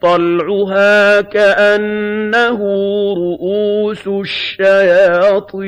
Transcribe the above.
طَلْعُهَا كَأَنَّهُ رؤوس الشَّيَاطِينِ